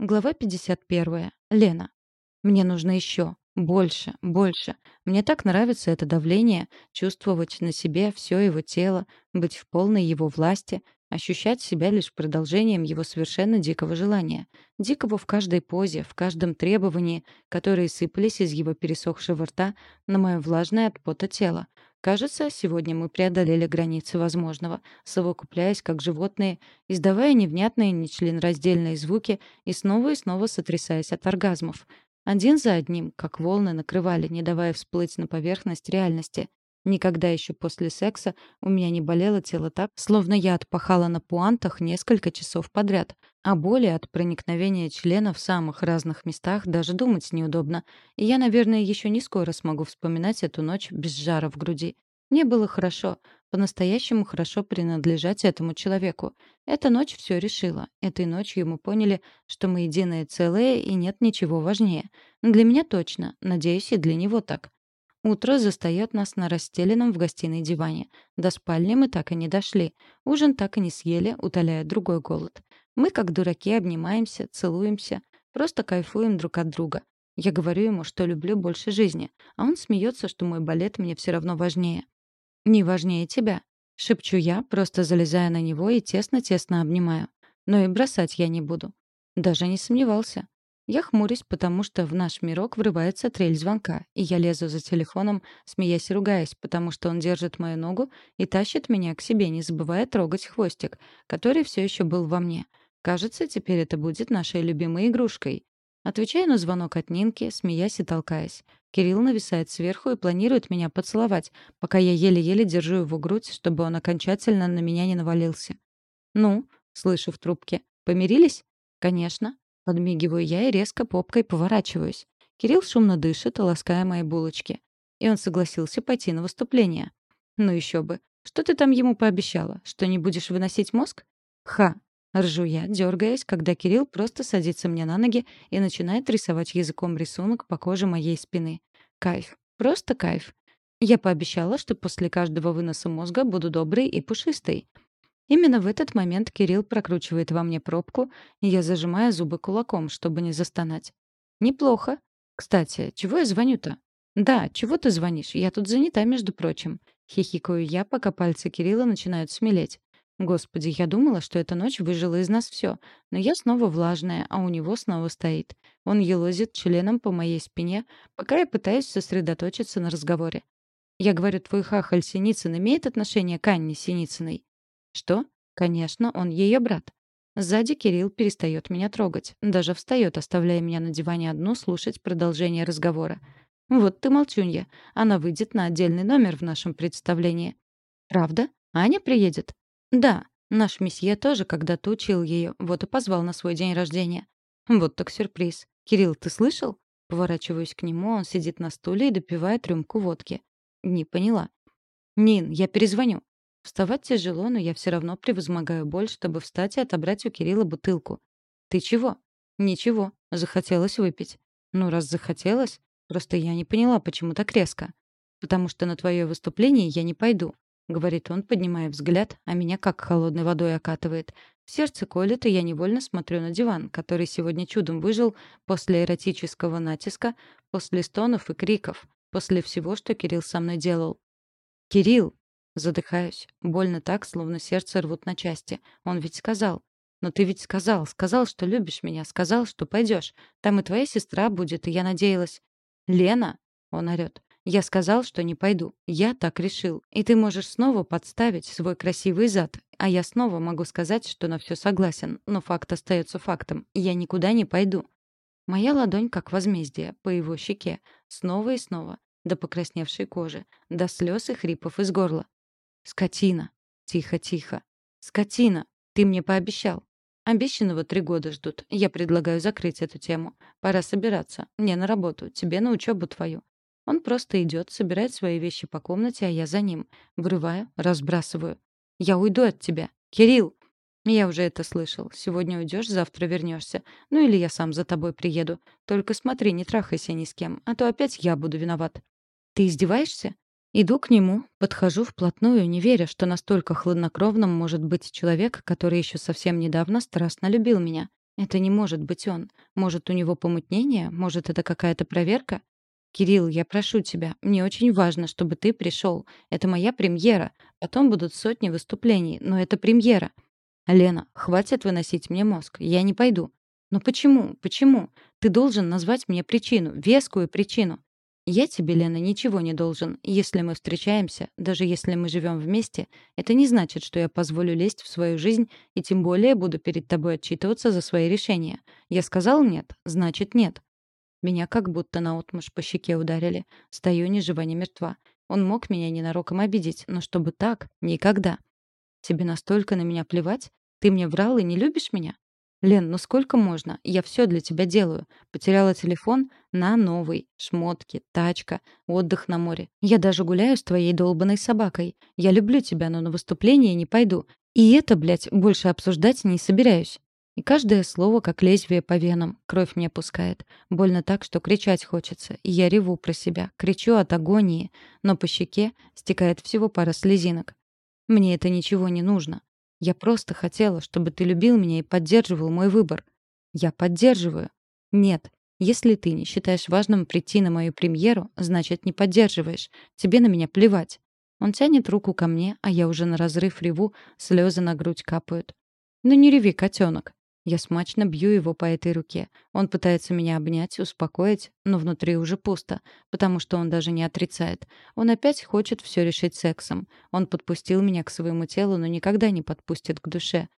Глава 51. Лена. Мне нужно еще. Больше, больше. Мне так нравится это давление, чувствовать на себе все его тело, быть в полной его власти, ощущать себя лишь продолжением его совершенно дикого желания. Дикого в каждой позе, в каждом требовании, которые сыпались из его пересохшего рта на мое влажное от пота тело. Кажется, сегодня мы преодолели границы возможного, совокупляясь как животные, издавая невнятные нечленораздельные звуки и снова и снова сотрясаясь от оргазмов. Один за одним, как волны накрывали, не давая всплыть на поверхность реальности. Никогда еще после секса у меня не болело тело так, словно я отпахала на пуантах несколько часов подряд. А боли от проникновения члена в самых разных местах даже думать неудобно. И я, наверное, еще не скоро смогу вспоминать эту ночь без жара в груди. Мне было хорошо, по-настоящему хорошо принадлежать этому человеку. Эта ночь все решила. Этой ночью мы поняли, что мы единое целое и нет ничего важнее. Для меня точно, надеюсь, и для него так. Утро застаёт нас на расстеленном в гостиной диване. До спальни мы так и не дошли. Ужин так и не съели, утоляя другой голод. Мы, как дураки, обнимаемся, целуемся, просто кайфуем друг от друга. Я говорю ему, что люблю больше жизни, а он смеется, что мой балет мне все равно важнее. «Не важнее тебя», — шепчу я, просто залезая на него и тесно-тесно обнимаю. Но и бросать я не буду. Даже не сомневался. Я хмурюсь, потому что в наш мирок врывается трель звонка, и я лезу за телефоном, смеясь и ругаясь, потому что он держит мою ногу и тащит меня к себе, не забывая трогать хвостик, который все еще был во мне. Кажется, теперь это будет нашей любимой игрушкой. Отвечаю на звонок от Нинки, смеясь и толкаясь. Кирилл нависает сверху и планирует меня поцеловать, пока я еле-еле держу его грудь, чтобы он окончательно на меня не навалился. «Ну?» — слышу в трубке. «Помирились?» «Конечно». Подмигиваю я и резко попкой поворачиваюсь. Кирилл шумно дышит, лаская мои булочки. И он согласился пойти на выступление. Ну еще бы. Что ты там ему пообещала? Что не будешь выносить мозг? Ха. Ржу я, дергаясь, когда Кирилл просто садится мне на ноги и начинает рисовать языком рисунок по коже моей спины. Кайф. Просто кайф. Я пообещала, что после каждого выноса мозга буду доброй и пушистой. Именно в этот момент Кирилл прокручивает во мне пробку, и я зажимаю зубы кулаком, чтобы не застонать. «Неплохо. Кстати, чего я звоню-то?» «Да, чего ты звонишь? Я тут занята, между прочим». Хихикаю я, пока пальцы Кирилла начинают смелеть. Господи, я думала, что эта ночь выжила из нас все, но я снова влажная, а у него снова стоит. Он елозит членом по моей спине, пока я пытаюсь сосредоточиться на разговоре. Я говорю, твой хахаль Синицын имеет отношение к Анне Синицыной? Что? Конечно, он ее брат. Сзади Кирилл перестает меня трогать. Даже встает, оставляя меня на диване одну слушать продолжение разговора. Вот ты молчунья. Она выйдет на отдельный номер в нашем представлении. Правда? Аня приедет? Да. Наш месье тоже когда-то учил ее, вот и позвал на свой день рождения. Вот так сюрприз. Кирилл, ты слышал? Поворачиваюсь к нему, он сидит на стуле и допивает рюмку водки. Не поняла. Нин, я перезвоню. Вставать тяжело, но я все равно превозмогаю боль, чтобы встать и отобрать у Кирилла бутылку. «Ты чего?» «Ничего. Захотелось выпить». «Ну, раз захотелось, просто я не поняла, почему так резко». «Потому что на твое выступление я не пойду», — говорит он, поднимая взгляд, а меня как холодной водой окатывает. В сердце колет, и я невольно смотрю на диван, который сегодня чудом выжил после эротического натиска, после стонов и криков, после всего, что Кирилл со мной делал. «Кирилл!» Задыхаюсь. Больно так, словно сердце рвут на части. Он ведь сказал. Но ты ведь сказал, сказал, что любишь меня, сказал, что пойдешь. Там и твоя сестра будет, и я надеялась. Лена, он орёт. Я сказал, что не пойду. Я так решил. И ты можешь снова подставить свой красивый зад. А я снова могу сказать, что на все согласен. Но факт остается фактом. Я никуда не пойду. Моя ладонь как возмездие по его щеке. Снова и снова. До покрасневшей кожи. До слез и хрипов из горла. «Скотина!» «Тихо-тихо!» «Скотина! Ты мне пообещал!» «Обещанного три года ждут. Я предлагаю закрыть эту тему. Пора собираться. Мне на работу, тебе на учебу твою». Он просто идет, собирает свои вещи по комнате, а я за ним. Врываю, разбрасываю. «Я уйду от тебя! Кирилл!» «Я уже это слышал. Сегодня уйдешь, завтра вернешься. Ну или я сам за тобой приеду. Только смотри, не трахайся ни с кем, а то опять я буду виноват». «Ты издеваешься?» Иду к нему, подхожу вплотную, не веря, что настолько хладнокровным может быть человек, который еще совсем недавно страстно любил меня. Это не может быть он. Может, у него помутнение? Может, это какая-то проверка? «Кирилл, я прошу тебя, мне очень важно, чтобы ты пришел. Это моя премьера. Потом будут сотни выступлений, но это премьера». «Лена, хватит выносить мне мозг. Я не пойду». «Но почему? Почему? Ты должен назвать мне причину, вескую причину». «Я тебе, Лена, ничего не должен. Если мы встречаемся, даже если мы живем вместе, это не значит, что я позволю лезть в свою жизнь и тем более буду перед тобой отчитываться за свои решения. Я сказал нет, значит нет. Меня как будто наотмашь по щеке ударили. Стою ни жива, ни мертва. Он мог меня ненароком обидеть, но чтобы так — никогда. Тебе настолько на меня плевать? Ты мне врал и не любишь меня? Лен, ну сколько можно? Я все для тебя делаю. Потеряла телефон на новый. Шмотки, тачка, отдых на море. Я даже гуляю с твоей долбанной собакой. Я люблю тебя, но на выступление не пойду. И это, блядь, больше обсуждать не собираюсь. И каждое слово, как лезвие по венам, кровь мне пускает. Больно так, что кричать хочется. И я реву про себя, кричу от агонии, но по щеке стекает всего пара слезинок. Мне это ничего не нужно. Я просто хотела, чтобы ты любил меня и поддерживал мой выбор. Я поддерживаю. Нет, если ты не считаешь важным прийти на мою премьеру, значит, не поддерживаешь. Тебе на меня плевать. Он тянет руку ко мне, а я уже на разрыв реву, слезы на грудь капают. Ну не реви, котенок. Я смачно бью его по этой руке. Он пытается меня обнять, успокоить, но внутри уже пусто, потому что он даже не отрицает. Он опять хочет все решить сексом. Он подпустил меня к своему телу, но никогда не подпустит к душе.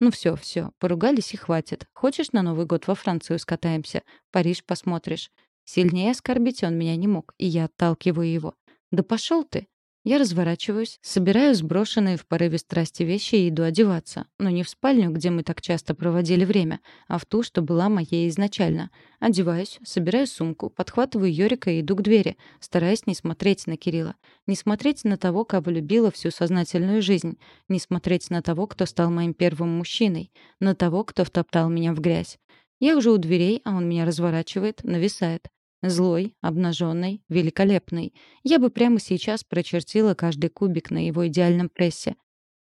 Ну все, все, поругались и хватит. Хочешь, на Новый год во Францию скатаемся? Париж посмотришь. Сильнее оскорбить он меня не мог, и я отталкиваю его. Да пошел ты! Я разворачиваюсь, собираю сброшенные в порыве страсти вещи и иду одеваться. Но не в спальню, где мы так часто проводили время, а в ту, что была моей изначально. Одеваюсь, собираю сумку, подхватываю Йорика и иду к двери, стараясь не смотреть на Кирилла. Не смотреть на того, кого любила всю сознательную жизнь. Не смотреть на того, кто стал моим первым мужчиной. На того, кто втоптал меня в грязь. Я уже у дверей, а он меня разворачивает, нависает. Злой, обнаженный, великолепный. Я бы прямо сейчас прочертила каждый кубик на его идеальном прессе.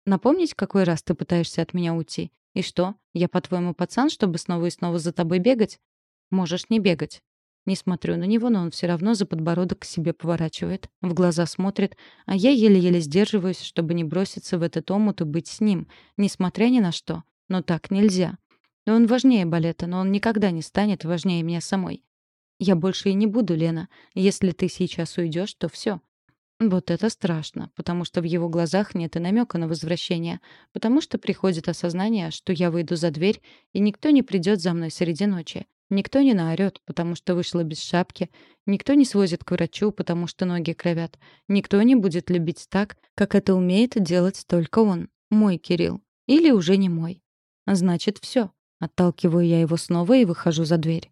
Напомнить, какой раз ты пытаешься от меня уйти? И что, я, по-твоему, пацан, чтобы снова и снова за тобой бегать? Можешь не бегать. Не смотрю на него, но он все равно за подбородок к себе поворачивает, в глаза смотрит, а я еле-еле сдерживаюсь, чтобы не броситься в этот омут и быть с ним, несмотря ни на что. Но так нельзя. И он важнее балета, но он никогда не станет важнее меня самой. Я больше и не буду, Лена. Если ты сейчас уйдешь, то все. Вот это страшно, потому что в его глазах нет и намека на возвращение, потому что приходит осознание, что я выйду за дверь, и никто не придет за мной среди ночи. Никто не наорет, потому что вышла без шапки. Никто не свозит к врачу, потому что ноги кровят. Никто не будет любить так, как это умеет делать только он. Мой Кирилл. Или уже не мой. Значит, все. Отталкиваю я его снова и выхожу за дверь.